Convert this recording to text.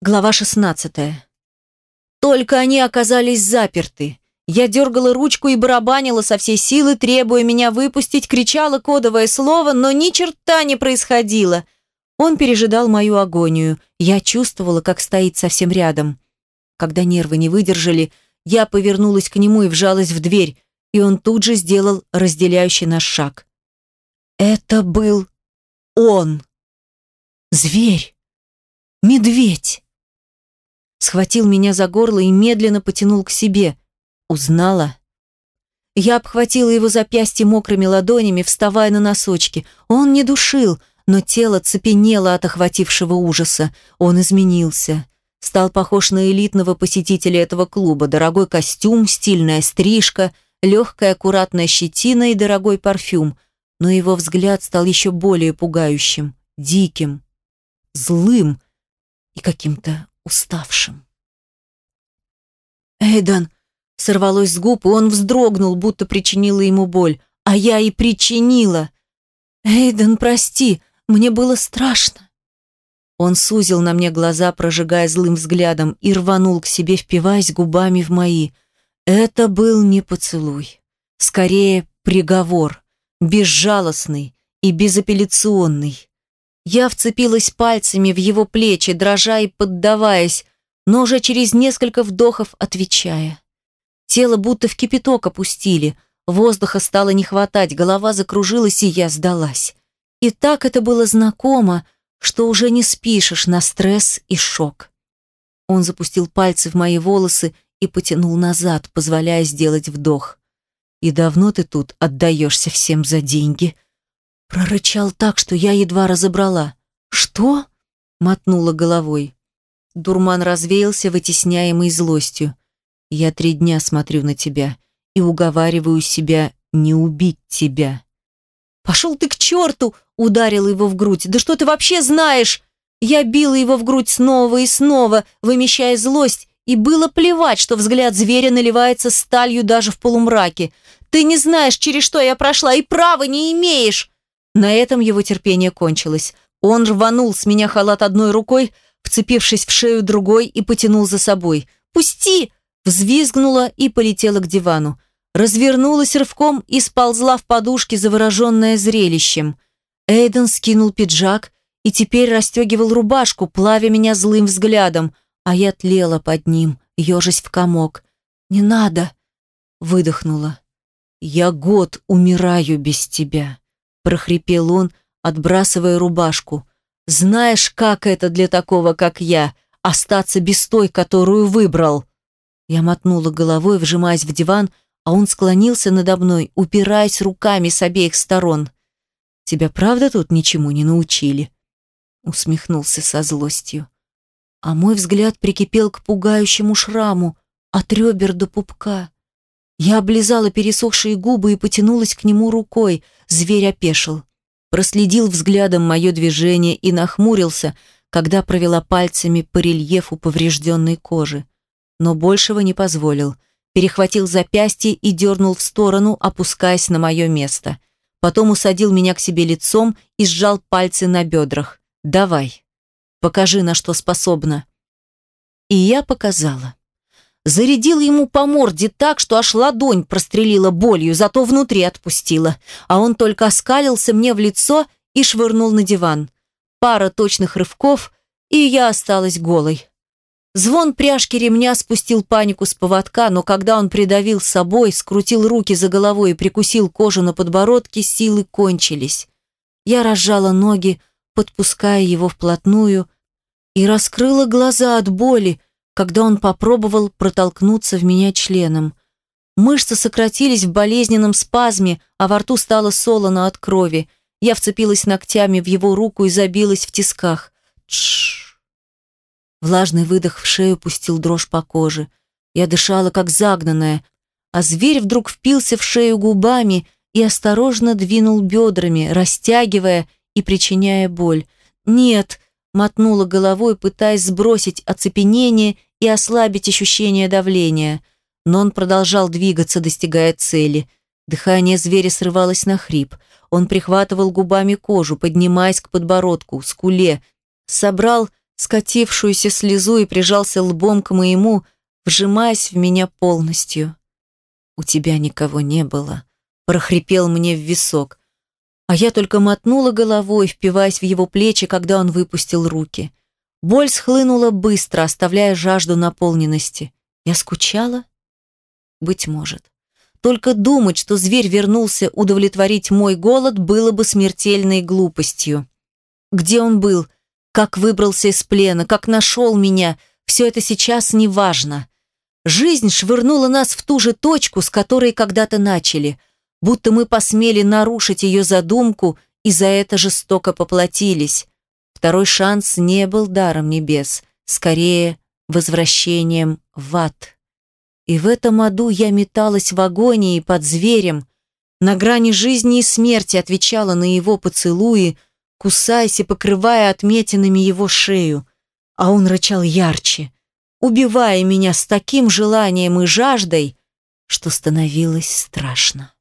Глава 16. Только они оказались заперты. Я дергала ручку и барабанила со всей силы, требуя меня выпустить, кричала кодовое слово, но ни черта не происходило. Он пережидал мою агонию. Я чувствовала, как стоит совсем рядом. Когда нервы не выдержали, я повернулась к нему и вжалась в дверь, и он тут же сделал разделяющий наш шаг. Это был он. Зверь. Медведь схватил меня за горло и медленно потянул к себе. Узнала? Я обхватила его запястье мокрыми ладонями, вставая на носочки. Он не душил, но тело цепенело от охватившего ужаса. Он изменился. Стал похож на элитного посетителя этого клуба. Дорогой костюм, стильная стрижка, легкая аккуратная щетина и дорогой парфюм. Но его взгляд стал еще более пугающим, диким, злым и каким-то уставшим. «Эйдан!» — сорвалось с губ, и он вздрогнул, будто причинила ему боль. «А я и причинила!» «Эйдан, прости, мне было страшно!» Он сузил на мне глаза, прожигая злым взглядом, и рванул к себе, впиваясь губами в мои. Это был не поцелуй. Скорее, приговор. Безжалостный и безапелляционный. Я вцепилась пальцами в его плечи, дрожа и поддаваясь, но уже через несколько вдохов отвечая. Тело будто в кипяток опустили, воздуха стало не хватать, голова закружилась, и я сдалась. И так это было знакомо, что уже не спишешь на стресс и шок. Он запустил пальцы в мои волосы и потянул назад, позволяя сделать вдох. «И давно ты тут отдаешься всем за деньги?» Прорычал так, что я едва разобрала. «Что?» — мотнула головой. Дурман развеялся, вытесняемый злостью. «Я три дня смотрю на тебя и уговариваю себя не убить тебя». «Пошел ты к черту!» — ударила его в грудь. «Да что ты вообще знаешь?» Я била его в грудь снова и снова, вымещая злость, и было плевать, что взгляд зверя наливается сталью даже в полумраке. «Ты не знаешь, через что я прошла, и права не имеешь!» На этом его терпение кончилось. Он рванул с меня халат одной рукой, вцепившись в шею другой и потянул за собой. «Пусти!» Взвизгнула и полетела к дивану. Развернулась рывком и сползла в подушке, завороженная зрелищем. Эйден скинул пиджак и теперь расстегивал рубашку, плавя меня злым взглядом, а я тлела под ним, ежась в комок. «Не надо!» — выдохнула. «Я год умираю без тебя!» Прохрипел он, отбрасывая рубашку. Знаешь, как это для такого, как я, остаться без той, которую выбрал? Я мотнула головой, вжимаясь в диван, а он склонился надо мной, упираясь руками с обеих сторон. Тебя правда тут ничему не научили? Усмехнулся со злостью. А мой взгляд прикипел к пугающему шраму от ребер до пупка. Я облизала пересохшие губы и потянулась к нему рукой. Зверь опешил. Проследил взглядом мое движение и нахмурился, когда провела пальцами по рельефу поврежденной кожи. Но большего не позволил. Перехватил запястье и дернул в сторону, опускаясь на мое место. Потом усадил меня к себе лицом и сжал пальцы на бедрах. «Давай, покажи, на что способна». И я показала зарядил ему по морде так, что аж ладонь прострелила болью, зато внутри отпустила, а он только оскалился мне в лицо и швырнул на диван. Пара точных рывков, и я осталась голой. Звон пряжки ремня спустил панику с поводка, но когда он придавил собой, скрутил руки за головой и прикусил кожу на подбородке, силы кончились. Я разжала ноги, подпуская его вплотную, и раскрыла глаза от боли, когда он попробовал протолкнуться в меня членом. Мышцы сократились в болезненном спазме, а во рту стало солоно от крови. Я вцепилась ногтями в его руку и забилась в тисках. Тш. Влажный выдох в шею пустил дрожь по коже. Я дышала, как загнанная, а зверь вдруг впился в шею губами и осторожно двинул бедрами, растягивая и причиняя боль. «Нет!» — мотнула головой, пытаясь сбросить оцепенение и ослабить ощущение давления. Но он продолжал двигаться, достигая цели. Дыхание зверя срывалось на хрип. Он прихватывал губами кожу, поднимаясь к подбородку, скуле. Собрал скатившуюся слезу и прижался лбом к моему, вжимаясь в меня полностью. «У тебя никого не было», — прохрипел мне в висок. А я только мотнула головой, впиваясь в его плечи, когда он выпустил руки. Боль схлынула быстро, оставляя жажду наполненности. Я скучала? Быть может. Только думать, что зверь вернулся удовлетворить мой голод, было бы смертельной глупостью. Где он был? Как выбрался из плена? Как нашел меня? Все это сейчас не важно. Жизнь швырнула нас в ту же точку, с которой когда-то начали, будто мы посмели нарушить ее задумку и за это жестоко поплатились. Второй шанс не был даром небес, скорее возвращением в ад. И в этом аду я металась в агонии под зверем, на грани жизни и смерти отвечала на его поцелуи, кусаясь и покрывая отметинами его шею, а он рычал ярче, убивая меня с таким желанием и жаждой, что становилось страшно.